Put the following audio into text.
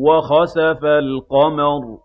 وَخَسَفَ الْقَمَرُ.